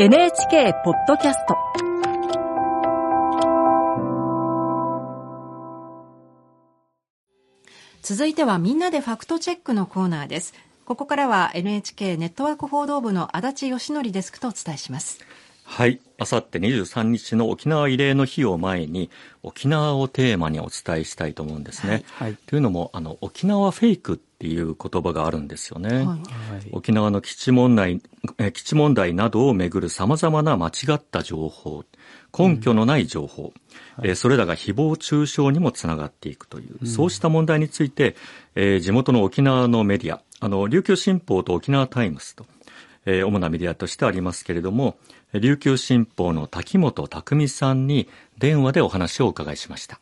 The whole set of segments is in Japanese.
NHK ポッドキャスト。続いてはみんなでファクトチェックのコーナーです。ここからは NHK ネットワーク報道部の足立義則デスクとお伝えします。はい。あさって23日の沖縄慰霊の日を前に、沖縄をテーマにお伝えしたいと思うんですね。はい、というのも、あの、沖縄フェイクっていう言葉があるんですよね。はい、沖縄の基地問題、基地問題などをめぐる様々な間違った情報、根拠のない情報、うんはい、それらが誹謗中傷にもつながっていくという、そうした問題について、えー、地元の沖縄のメディア、あの、琉球新報と沖縄タイムズと、えー、主なメディアとしてありますけれども、琉球新報の滝本匠さんに電話でお話をお伺いしました。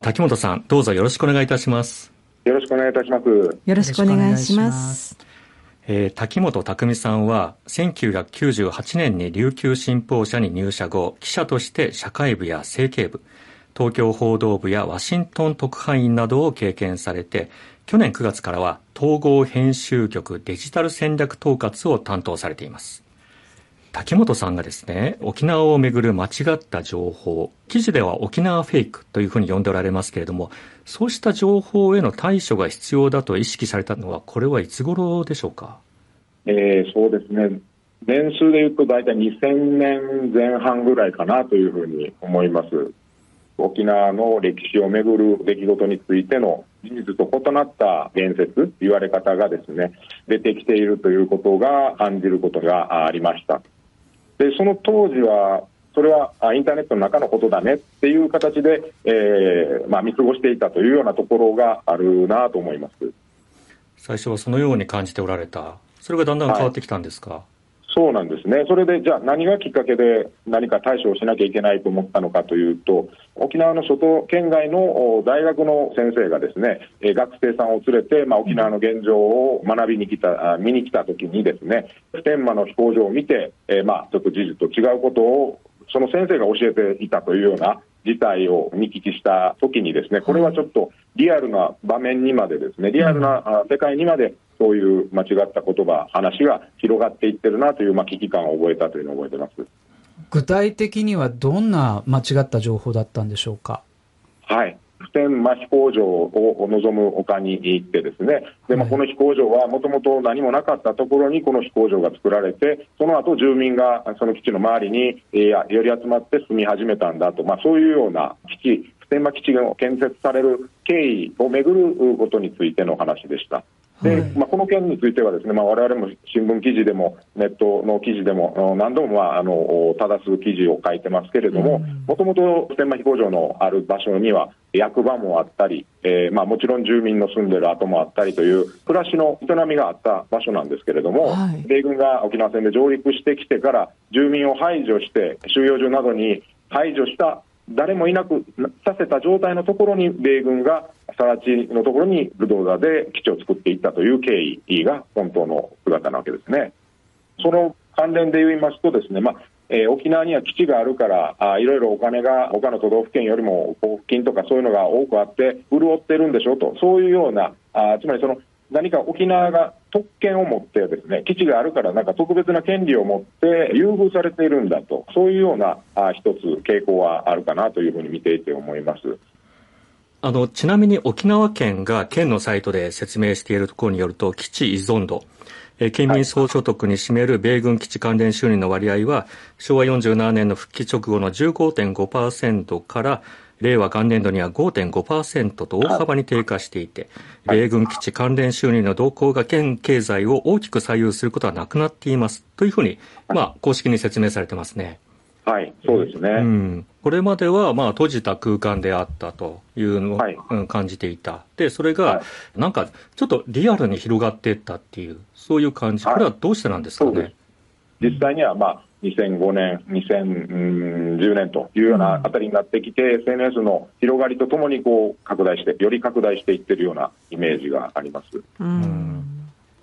滝本さん、どうぞよろしくお願いいたします。よろしくお願いいたします。よろしくお願いします。えー、滝本匠さんは1998年に琉球新報社に入社後、記者として社会部や政経部、東京報道部やワシントン特派員などを経験されて、去年9月からは統合編集局デジタル戦略統括を担当されています。滝本さんがですね、沖縄をめぐる間違った情報、記事では沖縄フェイクというふうに呼んでおられますけれども、そうした情報への対処が必要だと意識されたのは、これはいつ頃でしょうか？えー、そうですね。年数でいうと大体2000年前半ぐらいかなというふうに思います。沖縄の歴史をめぐる出来事についての事実と異なった言説、言われ方がですね、出てきているということが感じることがありました。でその当時はそれはインターネットの中のことだねっていう形で、えーまあ、見過ごしていたというようなところがあるなと思います。最初はそのように感じておられた、それがだんだん変わってきたんですか？はいそうなんですね、それでじゃあ、何がきっかけで何か対処をしなきゃいけないと思ったのかというと、沖縄の外県外の大学の先生がですね、学生さんを連れて、まあ、沖縄の現状を学びに来た、見に来たときにですね、普天間の飛行場を見て、え、まあ、ちょっと事実と違うことを、その先生が教えていたというような事態を見聞きしたときにですね、これはちょっとリアルな場面にまでですね、リアルな世界にまでそういう間違った言葉、話が広がっていってるなという、まあ、危機感を覚えたというのを覚えてます。具体的にはどんな間違った情報だったんでしょうか？はい。普天間飛行場を望む丘に行ってですね、でまあ、この飛行場はもともと何もなかったところにこの飛行場が作られて、その後住民がその基地の周りに、えー、寄り集まって住み始めたんだと、まあ、そういうような基地、普天間基地が建設される経緯をめぐることについての話でした。で、まあ、この件についてはですね、まあ、我々も新聞記事でもネットの記事でも何度も、まあ、あの正す記事を書いてますけれども、もともと普天間飛行場のある場所には役場もあったり、えーまあ、もちろん住民の住んでる跡もあったりという暮らしの営みがあった場所なんですけれども、はい、米軍が沖縄戦で上陸してきてから住民を排除して収容所などに排除した誰もいなくさせた状態のところに米軍が更地のところにブドウザーで基地を作っていったという経緯が本当の姿なわけですね。その関連で言いますとですね、まあえー、沖縄には基地があるからあいろいろお金が他の都道府県よりも交付金とかそういうのが多くあって潤ってるんでしょうとそういうようなあつまりその何か沖縄が特権を持ってですね基地があるからなんか特別な権利を持って優遇されているんだとそういうようなあ一つ傾向はあるかなというふうに見ていて思います。あの、ちなみに沖縄県が県のサイトで説明しているところによると、基地依存度、え県民総所得に占める米軍基地関連収入の割合は、昭和47年の復帰直後の15.5%から、令和元年度には5.5%と大幅に低下していて、米軍基地関連収入の動向が県経済を大きく左右することはなくなっていますというふうに、まあ、公式に説明されてますね。はい、そうですね。うん、これまでは、まあ、閉じた空間であったというのを、はい、感じていた。で、それが、なんか、ちょっとリアルに広がっていったっていう、そういう感じ。これはどうしてなんですかね？実際には、まあ、2005年、2010年というようなあたりになってきて、うん、SNS の広がりとともにこう拡大して、より拡大していってるようなイメージがあります。うん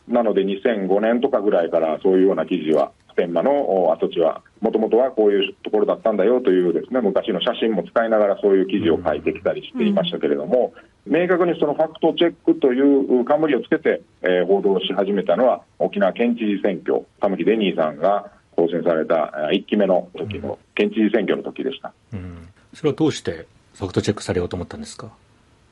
なので2005年とかぐらいからそういうような記事は天満の跡地はもともとはこういうところだったんだよというですね昔の写真も使いながらそういう記事を書いてきたりしていましたけれども、うん、明確にそのファクトチェックという冠をつけて、えー、報道し始めたのは沖縄県知事選挙、玉城デニーさんが更新された1期目の時の県知事選挙の時でした。うん、それはどうしてファクトチェックされようと思ったんですか？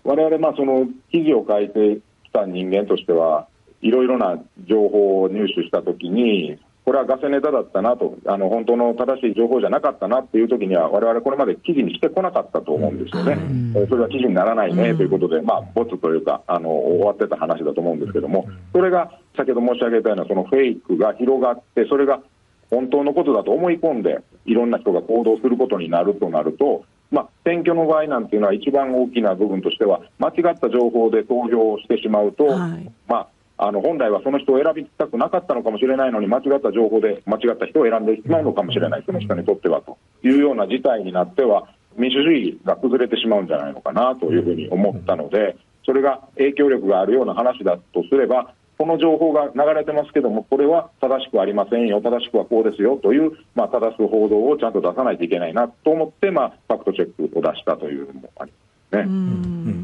我々まあその記事を書いてきた人間としては、いろいろな情報を入手したときに、これはガセネタだったなと、あの本当の正しい情報じゃなかったなっていうときには、われわれこれまで記事にしてこなかったと思うんですよね、うん、それは記事にならないねということで、まあ、ボツというかあの、終わってた話だと思うんですけども、それが先ほど申し上げたような、そのフェイクが広がって、それが本当のことだと思い込んで、いろんな人が行動することになるとなると、まあ、選挙の場合なんていうのは、一番大きな部分としては、間違った情報で投票してしまうと、はい、まああの本来はその人を選びたくなかったのかもしれないのに、間違った情報で間違った人を選んでしまうのかもしれない、その人にとってはというような事態になっては、民主主義が崩れてしまうんじゃないのかなというふうに思ったので、それが影響力があるような話だとすれば、この情報が流れてますけども、これは正しくありませんよ、正しくはこうですよという、まあ、正す報道をちゃんと出さないといけないなと思って、まあ、ファクトチェックを出したというのもありますね。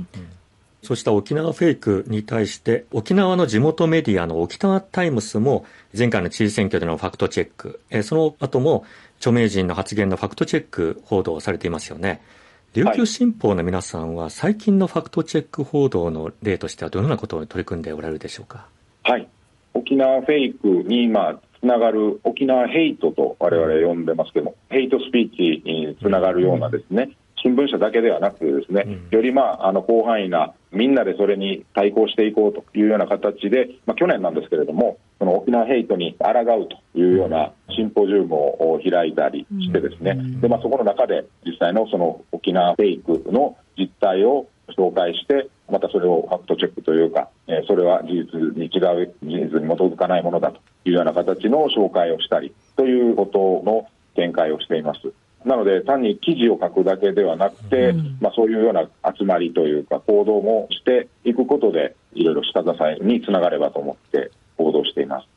そうした沖縄フェイクに対して、沖縄の地元メディアの沖縄タイムスも、前回の知事選挙でのファクトチェック、えその後も著名人の発言のファクトチェック報道をされていますよね。琉球新報の皆さんは、最近のファクトチェック報道の例としては、どのようなことを取り組んでおられるでしょうか？はい、沖縄フェイクに今つながる沖縄ヘイトと我々呼んでますけども、ヘイトスピーチにつながるようなですね、新聞社だけではなくてですね、よりまああの広範囲なみんなでそれに対抗していこうというような形で、まあ、去年なんですけれども、その沖縄ヘイトに抗うというようなシンポジウムを開いたりしてですね、でまあ、そこの中で実際のその沖縄フェイクの実態を紹介して、またそれをファクトチェックというか、えそれは事実に違う、事実に基づかないものだというような形の紹介をしたりということの展開をしています。なので、単に記事を書くだけではなくて、うん、まあ、そういうような集まりというか、行動もしていくことで、いろいろ下支えにつながればと思って行動しています。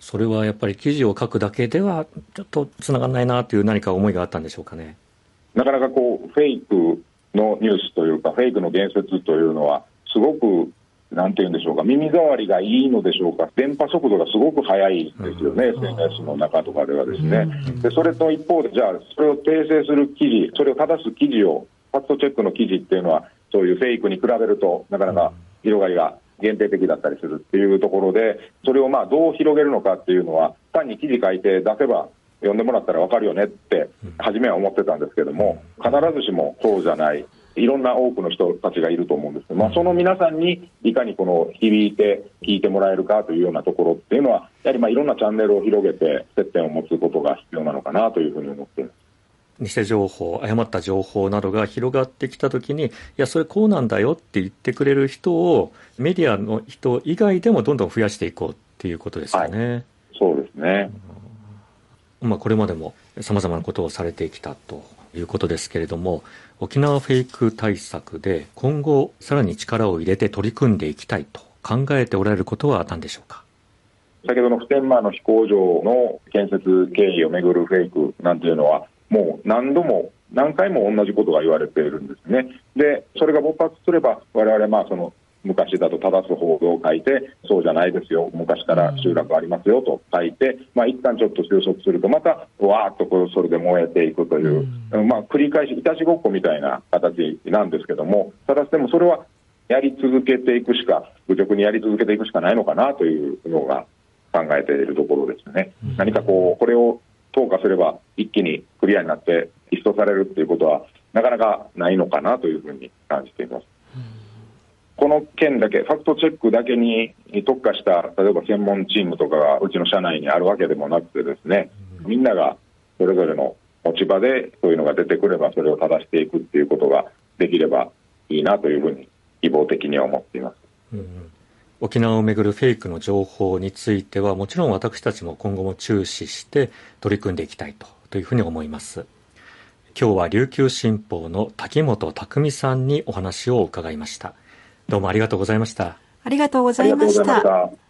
それはやっぱり記事を書くだけでは、ちょっとつながらないなという何か思いがあったんでしょうかね。なかなかこう、フェイクのニュースというか、フェイクの言説というのは、すごくなんて言うんでしょうか、耳障りがいいのでしょうか、電波速度がすごく速いですよね、SNS の中とかではですね。でそれと一方で、じゃあ、それを訂正する記事、それを正す記事を、ファクトチェックの記事っていうのは、そういうフェイクに比べると、なかなか広がりが限定的だったりするっていうところで、それをまあどう広げるのかっていうのは、単に記事書いて出せば、読んでもらったら分かるよねって、初めは思ってたんですけども、必ずしもそうじゃない。いろんな多くの人たちがいると思うんですけど、まあ、その皆さんにいかにこの響いて聞いてもらえるかというようなところっていうのは、やはりまあいろんなチャンネルを広げて、接点を持つことが必要なのかなというふうに思っています。偽情報、誤った情報などが広がってきたときに、いや、それこうなんだよって言ってくれる人を、メディアの人以外でもどんどん増やしていこうっていうことですよね。はい、そうですね。まあ、これまでも様々なことをされてきたということですけれども、沖縄フェイク対策で今後さらに力を入れて取り組んでいきたいと考えておられることは何でしょうか？先ほどの普天間の飛行場の建設経緯をめぐるフェイクなんていうのは、もう何度も何回も同じことが言われているんですね。で、それが勃発すれば、我々まあその昔だと正す報道を書いて、そうじゃないですよ、昔から集落ありますよと書いて、まあ一旦ちょっと収束すると、またわーっとこうそれで燃えていくという、まあ繰り返し、いたちごっこみたいな形なんですけども、ただでもそれはやり続けていくしか、愚直にやり続けていくしかないのかなというのが考えているところですね。何かこう、これを投下すれば一気にクリアになって一掃されるっていうことは、なかなかないのかなというふうに感じています。この件だけ、ファクトチェックだけに特化した、例えば専門チームとかがうちの社内にあるわけでもなくてですね、みんながそれぞれの持ち場でそういうのが出てくれば、それを正していくっていうことができればいいなというふうに、希望的には思っています。うん沖縄をめぐるフェイクの情報については、もちろん私たちも今後も注視して取り組んでいきたいとというふうに思います。今日は琉球新報の滝本匠さんにお話を伺いました。どうもありがとうございました。ありがとうございました。